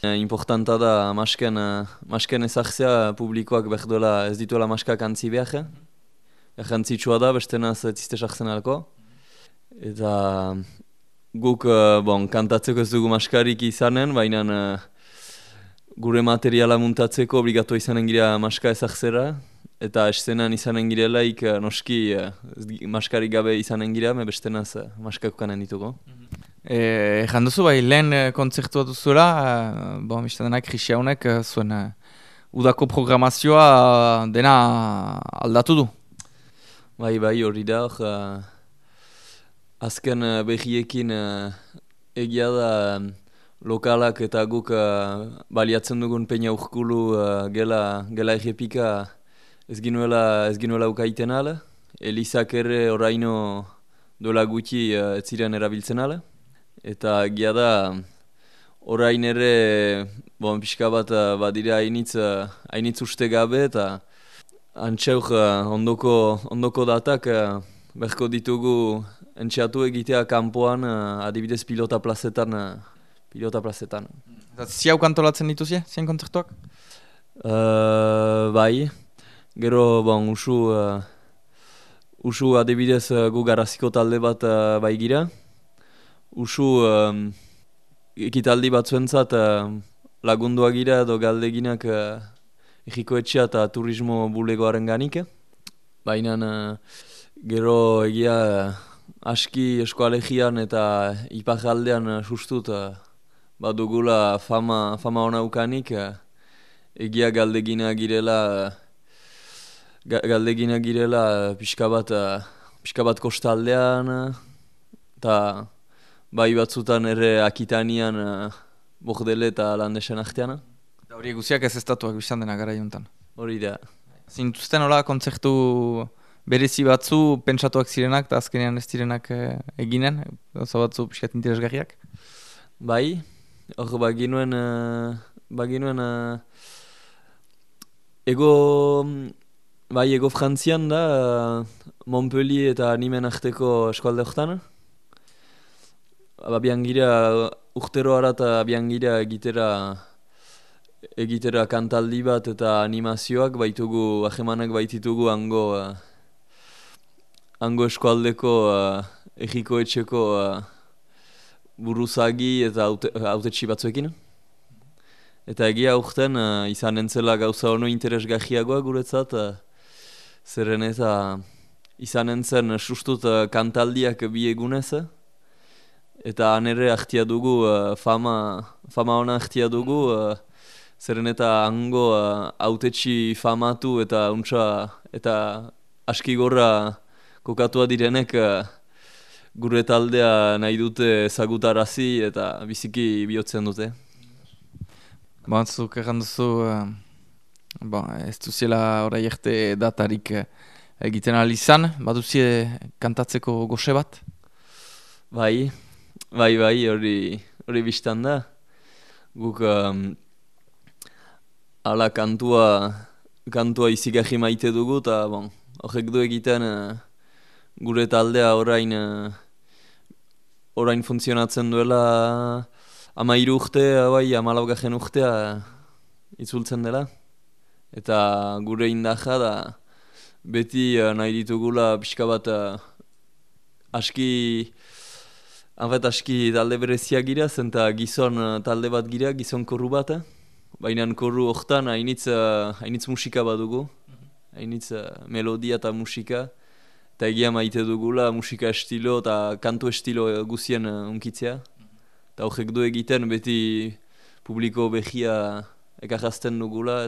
Importanta da masken, masken ezagzea publikoak behar ez dituela maskak antzi behar. Ejantzitsua da, beste naz zizte sartzen alko. Eta guk bon, kantatzeko ez dugu maskarik izanen, baina gure materiala muntatzeko obligatu izanen gira maska ezagzera. Eta eszenan izanen girelaik noski maskarik gabe izanen gira, me beste naz maskak kanen dituko. E, duzu bai, lehen kontzertua duzula, e, bo, denak, honek, zuen udako programazioa dena aldatu du? Bai, bai, hori da, uh, azken uh, behiekin egia da lokalak eta guk baliatzen dugun peina urkulu gela, gela egepika ez ginuela, ez ginuela ukaiten ala. Elizak ere oraino dola gutxi uh, ez ziren erabiltzen ala. Eta egia da, orain ere, bon, pixka bat eh, badira hainitz, eh, hainitz uste gabe eta antxeuk eh, ondoko, ondoko datak berko ditugu entxeatu egitea kanpoan adibidez pilota plazetan. Pilota plazetan. Ziau kantolatzen dituzie, zien kontzertuak? Uh, bai, gero bon, usu, uh, usu adibidez gu garaziko talde bat uh, bai gira usu um, ekitaldi batzuentzat uh, lagundua gira edo galdeginak uh, etxea eta turismo bulegoaren ganik. Baina uh, gero egia uh, aski eskoalegian eta ipajaldean uh, sustut uh, badugula fama, fama hona ukanik. Uh, egia galdegina girela uh, galdegina girela pixka bat, pixka bat kostaldean eta bai batzutan ere akitanian uh, bordele eta landesen artean. Eta hori guziak ez estatuak bizan dena gara juntan. Hori da. Zintuzten hola kontzertu berezi batzu pentsatuak zirenak eta azkenean ez direnak eh, eginen, oso batzu piskat interesgarriak? Bai, hor baginuen, uh, baginuen uh, ego, bai ego frantzian da, uh, Montpellier eta Nimen arteko eskualde horretan, abian gira, urtero eta abian gira egitera, egitera kantaldi bat eta animazioak baitugu, ahemanak baititugu hango, uh, hango eskualdeko uh, egiko etxeko uh, buruzagi eta autetxi batzuekin. Eta egia urten uh, izan entzela gauza ono interesgahiagoa guretzat, uh, zerren eta izan entzen sustut uh, kantaldiak bi egunez, Eta han ere ahtia dugu, uh, fama, fama hona ahtia dugu, uh, zeren eta hango uh, autetxi famatu eta untsa eta aski gorra kokatua direnek uh, gure taldea nahi dute zagutarazi eta biziki bihotzen dute. Batzuk egan duzu, uh, bon, ez duziela orai erte datarik uh, egiten alizan, baduzie kantatzeko goxe bat? Bai, Bai, bai, hori hori biztan da. Guk um, ala kantua, kantua izigahi maite dugu, eta bon, horrek du egiten uh, gure taldea orain, uh, orain funtzionatzen duela ama iru urte, bai, ama laugajen urtea uh, itzultzen dela. Eta gure indaja da beti uh, nahi ditugula pixka bat uh, aski Hanfet aski talde berezia gira, zenta gizon eh, talde bat gira, gizon korru bat. Eh? Baina korru hortan hainitz, uh, hainitz musika badugu, hainitz uh, melodia eta musika. Eta egia maite dugula musika estilo eta kantu estilo guzien unkitzea. Eta horrek du egiten beti publiko behia ekarrazten dugula.